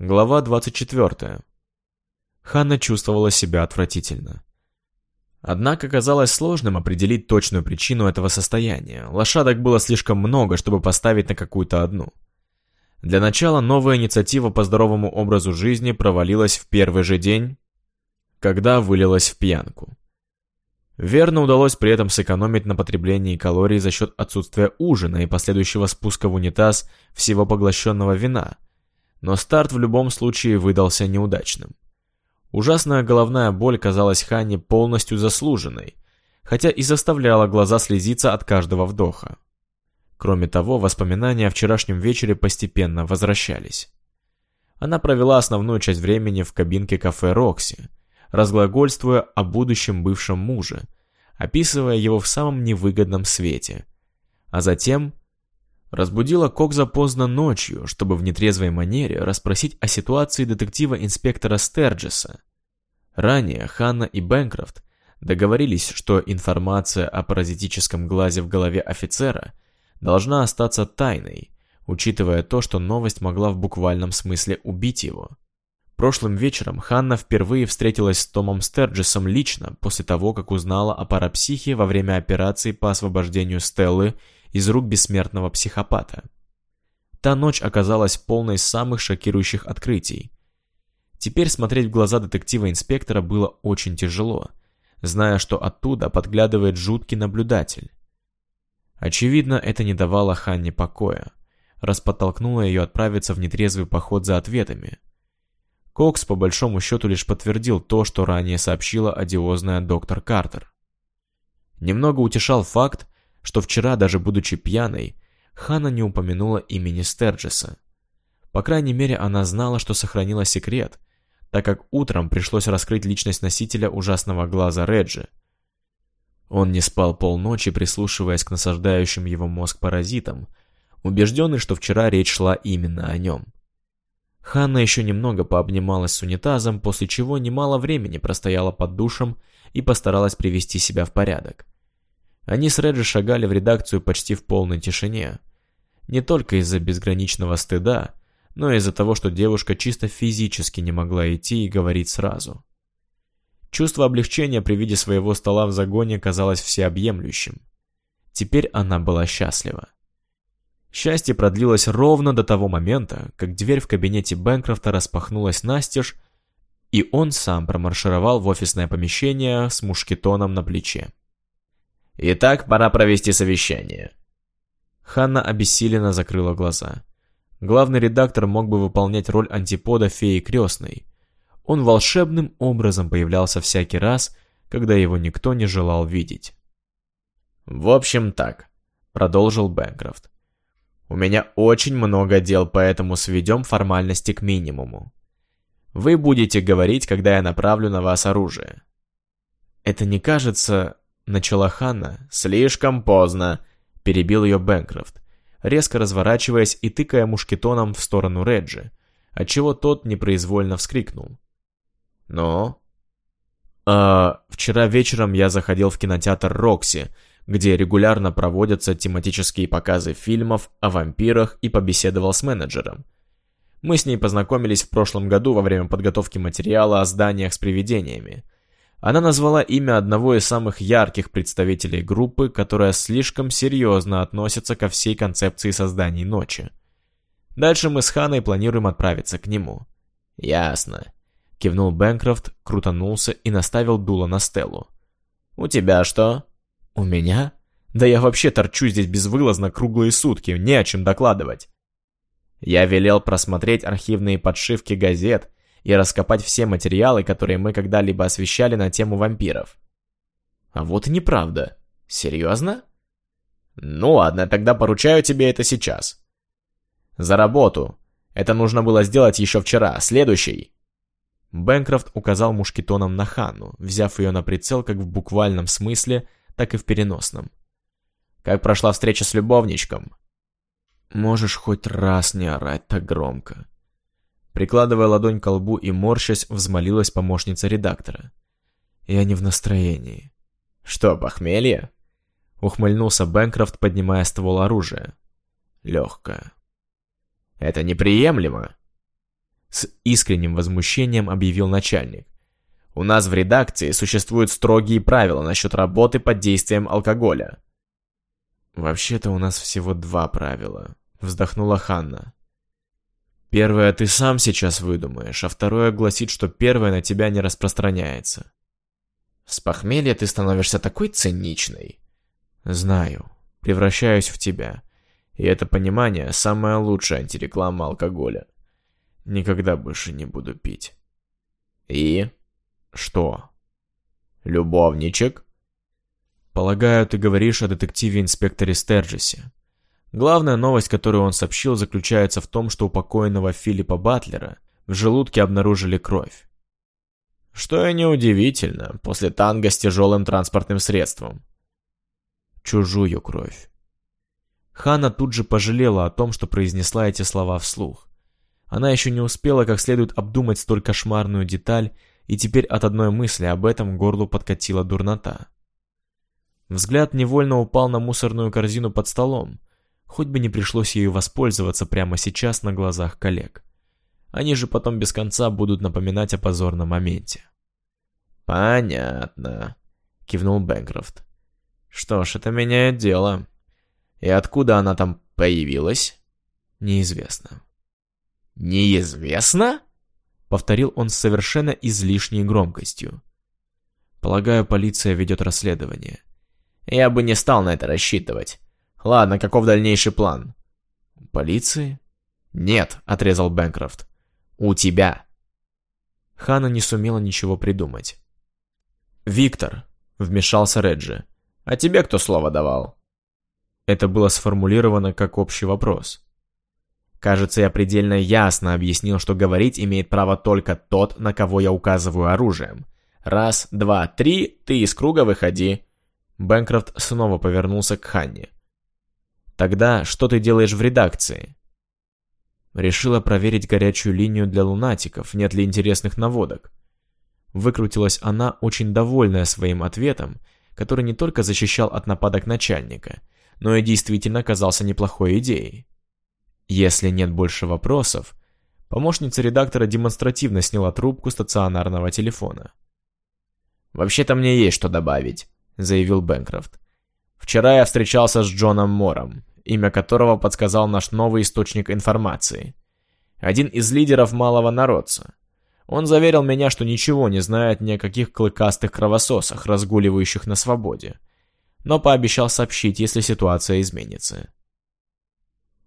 Глава 24. Ханна чувствовала себя отвратительно. Однако казалось сложным определить точную причину этого состояния. Лошадок было слишком много, чтобы поставить на какую-то одну. Для начала новая инициатива по здоровому образу жизни провалилась в первый же день, когда вылилась в пьянку. Верно удалось при этом сэкономить на потреблении калорий за счет отсутствия ужина и последующего спуска в унитаз всего поглощенного вина, но старт в любом случае выдался неудачным. Ужасная головная боль казалась Ханне полностью заслуженной, хотя и заставляла глаза слезиться от каждого вдоха. Кроме того, воспоминания о вчерашнем вечере постепенно возвращались. Она провела основную часть времени в кабинке кафе «Рокси», разглагольствуя о будущем бывшем муже, описывая его в самом невыгодном свете. А затем разбудила Кокза поздно ночью, чтобы в нетрезвой манере расспросить о ситуации детектива-инспектора Стерджеса. Ранее Ханна и Бэнкрофт договорились, что информация о паразитическом глазе в голове офицера должна остаться тайной, учитывая то, что новость могла в буквальном смысле убить его. Прошлым вечером Ханна впервые встретилась с Томом Стерджесом лично после того, как узнала о парапсихе во время операции по освобождению Стеллы из рук бессмертного психопата. Та ночь оказалась полной самых шокирующих открытий. Теперь смотреть в глаза детектива-инспектора было очень тяжело, зная, что оттуда подглядывает жуткий наблюдатель. Очевидно, это не давало Ханне покоя, раз подтолкнуло ее отправиться в нетрезвый поход за ответами. Кокс по большому счету лишь подтвердил то, что ранее сообщила одиозная доктор Картер. Немного утешал факт, что вчера, даже будучи пьяной, Хана не упомянула имени Стерджеса. По крайней мере, она знала, что сохранила секрет, так как утром пришлось раскрыть личность носителя ужасного глаза Реджи. Он не спал полночи, прислушиваясь к насаждающим его мозг паразитам, убежденный, что вчера речь шла именно о нем. Ханна еще немного пообнималась с унитазом, после чего немало времени простояла под душем и постаралась привести себя в порядок. Они с Реджи шагали в редакцию почти в полной тишине. Не только из-за безграничного стыда, но и из-за того, что девушка чисто физически не могла идти и говорить сразу. Чувство облегчения при виде своего стола в загоне казалось всеобъемлющим. Теперь она была счастлива. Счастье продлилось ровно до того момента, как дверь в кабинете Бэнкрофта распахнулась настежь, и он сам промаршировал в офисное помещение с мушкетоном на плече. Итак, пора провести совещание. Ханна обессиленно закрыла глаза. Главный редактор мог бы выполнять роль антипода феи крестной. Он волшебным образом появлялся всякий раз, когда его никто не желал видеть. «В общем так», — продолжил Бэнкрофт. «У меня очень много дел, поэтому сведем формальности к минимуму. Вы будете говорить, когда я направлю на вас оружие». «Это не кажется Начала Ханна. «Слишком поздно!» Перебил ее Бэнкрофт, резко разворачиваясь и тыкая мушкетоном в сторону Реджи, отчего тот непроизвольно вскрикнул. «Но?» «А, вчера вечером я заходил в кинотеатр «Рокси», где регулярно проводятся тематические показы фильмов о вампирах и побеседовал с менеджером. Мы с ней познакомились в прошлом году во время подготовки материала о зданиях с привидениями. Она назвала имя одного из самых ярких представителей группы, которая слишком серьезно относится ко всей концепции создания ночи. Дальше мы с Ханой планируем отправиться к нему. Ясно. Кивнул Бэнкрофт, крутанулся и наставил дуло на Стеллу. «У тебя что?» «У меня? Да я вообще торчу здесь безвылазно круглые сутки, не о чем докладывать». Я велел просмотреть архивные подшивки газет и раскопать все материалы, которые мы когда-либо освещали на тему вампиров. А вот и неправда. Серьезно? Ну ладно, тогда поручаю тебе это сейчас. За работу. Это нужно было сделать еще вчера. Следующий. Бэнкрофт указал мушкетоном на Ханну, взяв ее на прицел как в буквальном смысле, так и в переносном. Как прошла встреча с любовничком? Можешь хоть раз не орать так громко. Прикладывая ладонь к лбу и морщась, взмолилась помощница редактора. «Я не в настроении». «Что, похмелье?» Ухмыльнулся Бэнкрофт, поднимая ствол оружия. «Легкое». «Это неприемлемо». С искренним возмущением объявил начальник. У нас в редакции существуют строгие правила насчет работы под действием алкоголя. Вообще-то у нас всего два правила, вздохнула Ханна. Первое ты сам сейчас выдумаешь, а второе гласит, что первое на тебя не распространяется. С похмелья ты становишься такой циничной. Знаю, превращаюсь в тебя. И это понимание – самая лучшая антиреклама алкоголя. Никогда больше не буду пить. И? Что? Любовничек? Полагаю, ты говоришь о детективе-инспекторе Стерджисе. Главная новость, которую он сообщил, заключается в том, что у покойного Филиппа Батлера в желудке обнаружили кровь. Что и неудивительно, после танго с тяжелым транспортным средством. Чужую кровь. Хана тут же пожалела о том, что произнесла эти слова вслух. Она еще не успела как следует обдумать столь кошмарную деталь, и теперь от одной мысли об этом горлу подкатила дурнота. Взгляд невольно упал на мусорную корзину под столом, хоть бы не пришлось ею воспользоваться прямо сейчас на глазах коллег. Они же потом без конца будут напоминать о позорном моменте. «Понятно», — кивнул Бэнкрофт. «Что ж, это меняет дело. И откуда она там появилась?» «Неизвестно». «Неизвестно?» — повторил он с совершенно излишней громкостью. «Полагаю, полиция ведет расследование». «Я бы не стал на это рассчитывать. Ладно, каков дальнейший план?» «Полиции?» «Нет», — отрезал Бэнкрофт. У тебя. Хана не сумела ничего придумать. «Виктор», — вмешался Реджи, — «а тебе кто слово давал?» Это было сформулировано как общий вопрос. Кажется, я предельно ясно объяснил, что говорить имеет право только тот, на кого я указываю оружием. Раз, два, три, ты из круга выходи. Бэнкрофт снова повернулся к Ханне. «Тогда что ты делаешь в редакции?» Решила проверить горячую линию для лунатиков, нет ли интересных наводок. Выкрутилась она, очень довольная своим ответом, который не только защищал от нападок начальника, но и действительно казался неплохой идеей. Если нет больше вопросов, помощница редактора демонстративно сняла трубку стационарного телефона. «Вообще-то мне есть что добавить», — заявил Бэнкрофт. «Вчера я встречался с Джоном Мором имя которого подсказал наш новый источник информации. Один из лидеров малого народца. Он заверил меня, что ничего не знает ни о каких клыкастых кровососах, разгуливающих на свободе. Но пообещал сообщить, если ситуация изменится.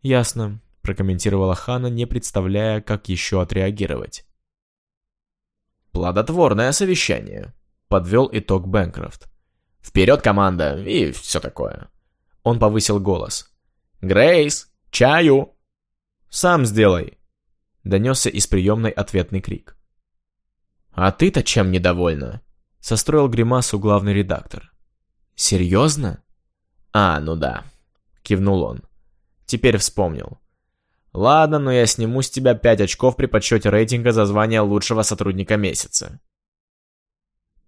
«Ясно», — прокомментировала Хана, не представляя, как еще отреагировать. «Плодотворное совещание», — подвел итог Бэнкрофт. «Вперед, команда!» и все такое. Он повысил голос. «Грейс, чаю!» «Сам сделай!» Донесся из приемной ответный крик. «А ты-то чем недовольна?» Состроил гримасу главный редактор. «Серьезно?» «А, ну да», — кивнул он. Теперь вспомнил. «Ладно, но я сниму с тебя пять очков при подсчете рейтинга за звание лучшего сотрудника месяца».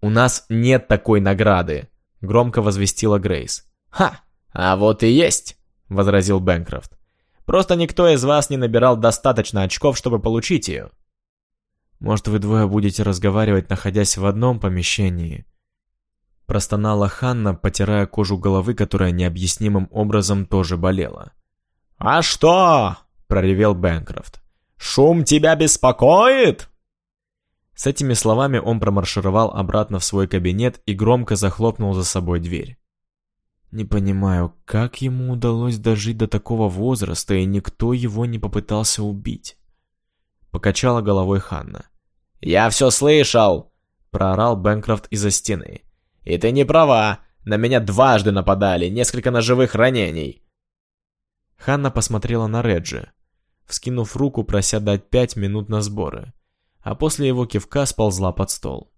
«У нас нет такой награды», — громко возвестила Грейс. «Ха, а вот и есть!» — возразил Бэнкрофт. «Просто никто из вас не набирал достаточно очков, чтобы получить ее». «Может, вы двое будете разговаривать, находясь в одном помещении?» Простонала Ханна, потирая кожу головы, которая необъяснимым образом тоже болела. «А что?» — проревел Бэнкрофт. «Шум тебя беспокоит?» С этими словами он промаршировал обратно в свой кабинет и громко захлопнул за собой дверь. Не понимаю, как ему удалось дожить до такого возраста, и никто его не попытался убить. Покачала головой Ханна. «Я все слышал!» Проорал Бэнкрофт из-за стены. «И ты не права! На меня дважды нападали, несколько ножевых ранений!» Ханна посмотрела на Реджи, вскинув руку, прося дать пять минут на сборы, а после его кивка сползла под стол.